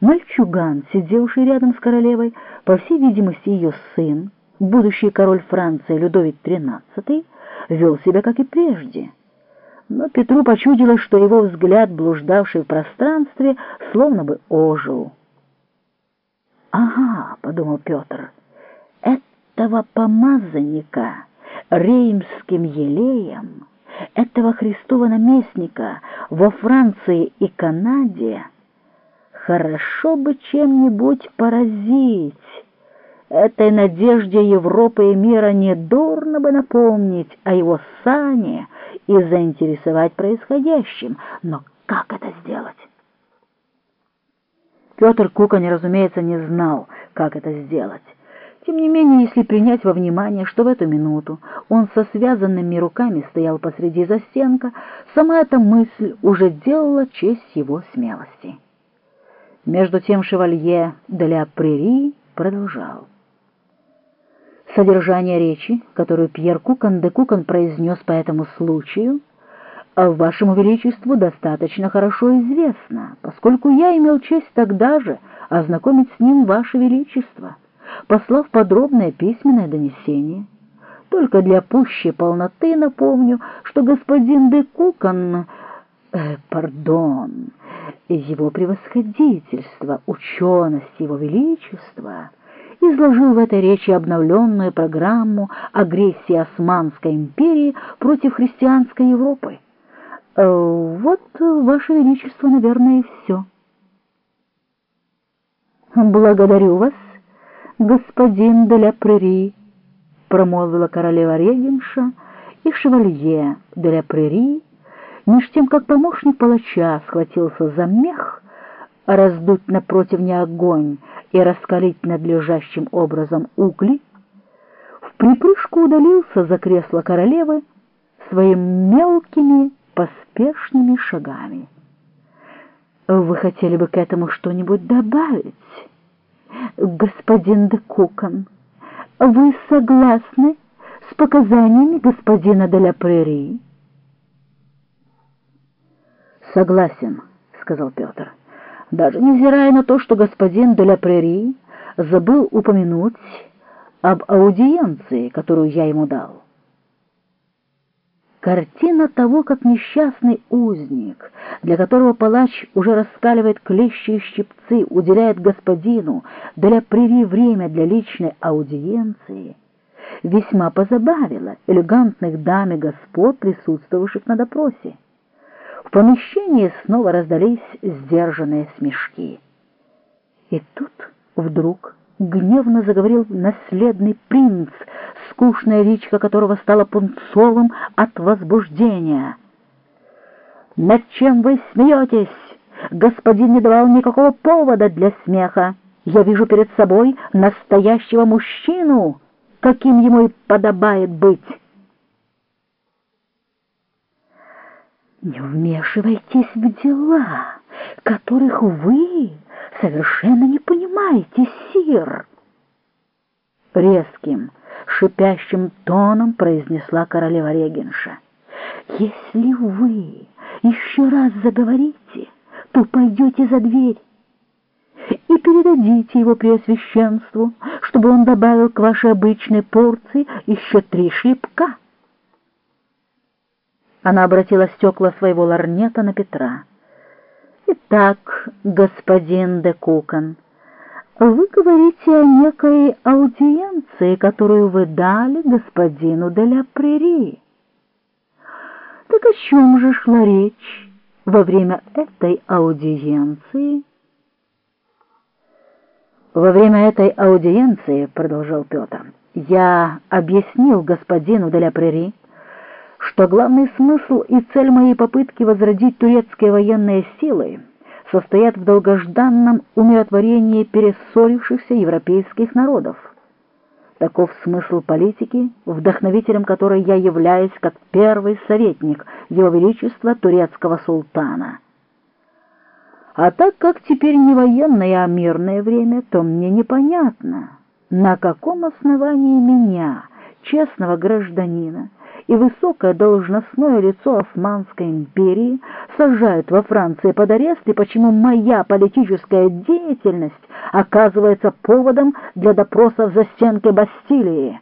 Мальчуган, сидевший рядом с королевой, по всей видимости ее сын, будущий король Франции Людовик XIII, вел себя как и прежде. Но Петру почудилось, что его взгляд, блуждавший в пространстве, словно бы ожил. «Ага», — подумал Петр, — «этого помазанника реймским елеем, этого Христова наместника во Франции и Канаде хорошо бы чем-нибудь поразить». Этой надежде Европы и мира недурно бы напомнить о его сане и заинтересовать происходящим. Но как это сделать? Петр Кукань, разумеется, не знал, как это сделать. Тем не менее, если принять во внимание, что в эту минуту он со связанными руками стоял посреди застенка, сама эта мысль уже делала честь его смелости. Между тем шевалье де Прери продолжал. Содержание речи, которую Пьер Кукан де Кукан произнес по этому случаю, вашему величеству достаточно хорошо известно, поскольку я имел честь тогда же ознакомить с ним ваше величество, послав подробное письменное донесение. Только для пущей полноты напомню, что господин де Кукан, э, пардон, его превосходительство, ученость его величества — изложил в этой речи обновленную программу агрессии Османской империи против христианской Европы. Э, вот, Ваше Величество, наверное, и все. «Благодарю вас, господин де ля Прери», — промолвила королева Регенша, и шевалье де ля Прери, меж тем, как помощник палача схватился за мех, раздуть напротив не огонь, и раскалить надлежащим образом угли, в припрыжку удалился за кресло королевы своими мелкими поспешными шагами. «Вы хотели бы к этому что-нибудь добавить, господин де Кукан? Вы согласны с показаниями господина де ля Прерии?» «Согласен», — сказал Петр даже невзирая на то, что господин де ля Прери забыл упомянуть об аудиенции, которую я ему дал. Картина того, как несчастный узник, для которого палач уже раскаливает клещи и щипцы, уделяет господину для Прери время для личной аудиенции, весьма позабавила элегантных дам и господ, присутствовавших на допросе. В помещении снова раздались сдержанные смешки. И тут вдруг гневно заговорил наследный принц, скучная речка которого стала пунцовым от возбуждения. «Над чем вы смеетесь? Господин не давал никакого повода для смеха. Я вижу перед собой настоящего мужчину, каким ему и подобает быть». Не вмешивайтесь в дела, которых вы совершенно не понимаете, сир. Резким, шипящим тоном произнесла королева Регенша. Если вы еще раз заговорите, то пойдете за дверь и передадите его преосвященству, чтобы он добавил к вашей обычной порции еще три шлепка. Она обратила стекла своего ларнета на Петра. «Итак, господин де Кукан, вы говорите о некой аудиенции, которую вы дали господину де ля Прери. Так о чем же шла речь во время этой аудиенции?» «Во время этой аудиенции, — продолжал Петр, — я объяснил господину де ля Прери, что главный смысл и цель моей попытки возродить турецкие военные силы состоят в долгожданном умиротворении перессорившихся европейских народов. Таков смысл политики, вдохновителем которой я являюсь как первый советник Его Величества турецкого султана. А так как теперь не военное, а мирное время, то мне непонятно, на каком основании меня, честного гражданина, и высокое должностное лицо Османской империи сажают во Франции под арест, и почему моя политическая деятельность оказывается поводом для допросов за стенкой Бастилии.